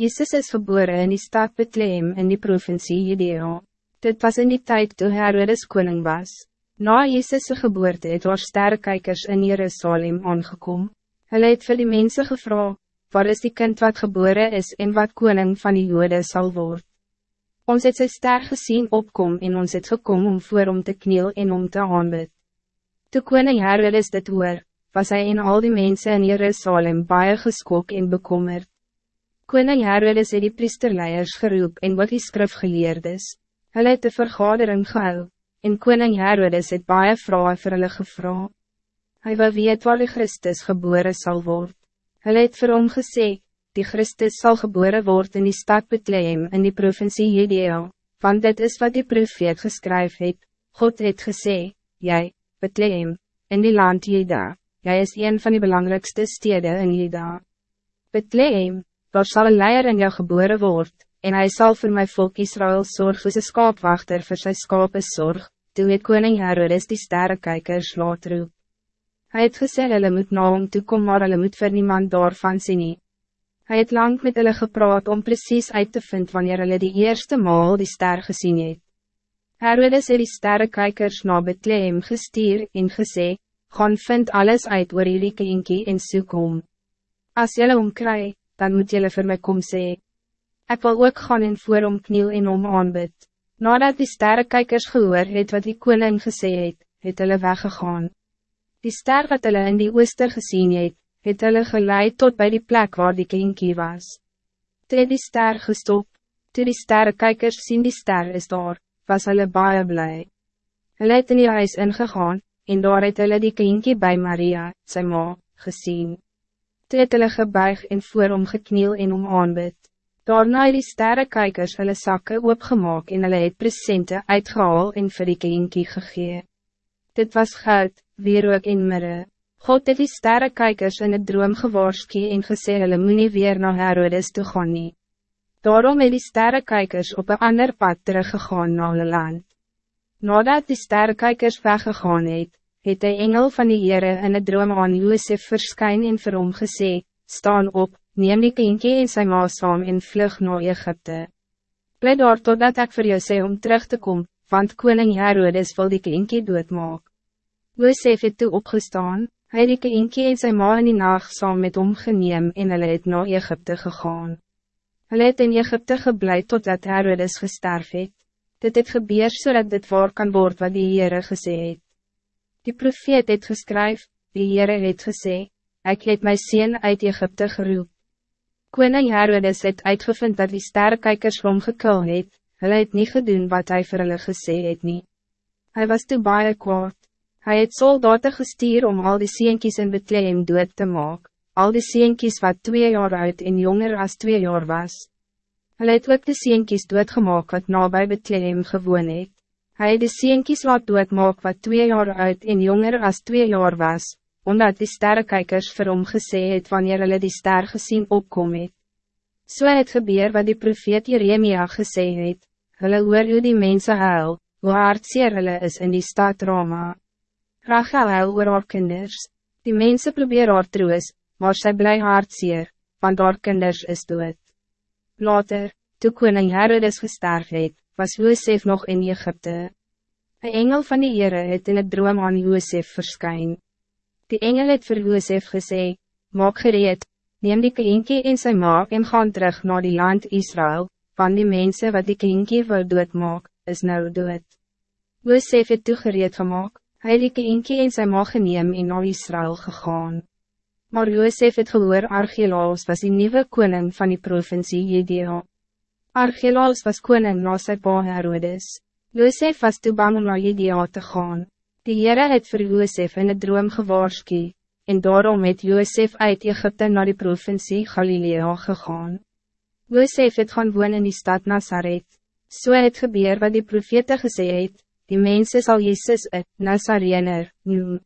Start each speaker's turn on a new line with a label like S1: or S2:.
S1: Jezus is geboren in die stad Bethlehem in die provincie Judea. Dit was in die tijd toen Herodes koning was. Na Jezus' geboorte het waar sterrekijkers in Jerusalem aangekom. Hulle het vir die mense gevra, waar is die kind wat geboren is en wat koning van die jode zal worden? Ons het sy ster gezien opkom en ons het gekom om voor om te kniel en om te aanbid. Toe koning Herodes dit hoor, was hij in al die mensen in Jerusalem baie geskok en bekommerd. Koning Herodes het die priesterleiers geroep en wat die skrif geleerd is. Hulle het de vergadering gehou, en koning Herodes het baie vrae vir hulle gevra. Hy wil weet waar die Christus geboren zal worden. Hulle het vir hom gesê, die Christus zal geboren worden in die stad Bethlehem in die provincie Judea, want dit is wat die profeet geskryf het. God het gesê, jy, Bethlehem, in die land Juda, jy is een van die belangrijkste steden in Juda. Bethlehem, waar zal een leier in jou geboren worden? en hij zal voor mijn volk Israël zorg voor zijn skaapwachter voor zijn skape zorg, toe het koning Herodes die sterrekijkers laat roep. Hy het gesê hulle moet na hom toe kom maar hulle moet vir niemand daarvan sien nie. Hy het lang met hulle gepraat om precies uit te vinden wanneer hulle die eerste maal die ster gezien het. Herodes het die sterrekijkers na Bethlehem gestuur en gesê, gaan vind alles uit oor hierdie kinkie en soek hom. As jylle omkry, dan moet jylle vir my kom sê. Ik wil ook gaan en voor om kniel en om aanbid. Nadat die sterrekijkers gehoor het wat die koning gesê het, het hulle weggegaan. Die ster wat hulle in die ooster gezien het, het hulle geleid tot bij die plek waar die kinkie was. Toe die ster gestop, toe die sterrekijkers sien die ster is daar, was hulle baie blij. Hulle het in die huis ingegaan, en daar het hulle die kinkie bij Maria, sy ma, gezien. Toe het hulle gebuig en voor om gekniel en om aanbid. Daarna het die sterrekijkers hulle sakke oopgemaak en hulle het presente uitgehaal en vir die kinkie gegee. Dit was goud, wierook en mirre. God het die sterrekijkers in het droom gewaarskie en gesê hulle moet nie weer na Herodes toe gaan nie. Daarom het die sterrekijkers op een ander pad teruggegaan na hulle land. Nadat die sterrekijkers weggegaan het, het de engel van die Heere in het droom aan Joosef verskyn en vir hom gesê, staan op, neem die kindje en sy ma saam en vlug na Egypte. Bly daar totdat ek vir jou sê om terug te komen, want koning Herodes wil die kindje doodmaak. Josef het toe opgestaan, hy die kindje en sy ma in die nacht saam met hom geneem en hulle het na Egypte gegaan. Hulle het in Egypte geblei totdat Herodes gesterf het. Dit het gebeur zodat dit waar kan word wat die Heere gesê het. Die profeet het geskryf, die Heere het gesê, ik het my sien uit Egypte geroep. Koning Herodes het uitgevind dat die sterrekijkers hom gekil het, hulle het nie gedoen wat hij vir hulle gesê het nie. Hy was toe baie kwaad. Hy het soldaten gestuur om al die seentjies in Bethlehem dood te maak, al die seentjies wat twee jaar oud en jonger als twee jaar was. Hulle het ook die seentjies doodgemaak wat nabij Bethlehem gewoon het. Hy het die seentjies laat doodmaak wat twee jaar oud en jonger als twee jaar was, omdat die sterrekijkers vir hom gesê het wanneer hulle die ster gezien opkom het. So het gebeur wat die profeet Jeremia gesê het, hulle hoor hoe die mense huil, hoe hartseer hulle is in die stad Roma. Rachel huil oor haar kinders, die mense probeer haar troos, maar sy bly hartseer, want haar kinders is dood. Later, toe koning Herodes gesterf het, was Josef nog in Egypte. Een engel van die Heere het in het droom aan Josef verskyn. Die engel het vir Joosef gesê, maak gereed, neem die kindje en sy maak en gaan terug naar die land Israël, van die mensen wat die kindje wil doodmaak, is nou dood. Joosef het toegereed gemaakt, hy het die kindje en sy maak geneem en naar Israël gegaan. Maar Joosef het gehoor Archelaus was die nieuwe koning van die provincie Judea. Archelaus was koning na sy pa Herodes. Joosef was toe bang om naar Judea te gaan. Die Heere het vir Joosef in het droom gewaarskie, en daarom het Joosef uit Egypte naar die provincie Galilea gegaan. Joosef het gaan woon in die stad Nazareth. So het gebeur wat die profete gesê het, die mensen zal Jezus het Nazarener noem.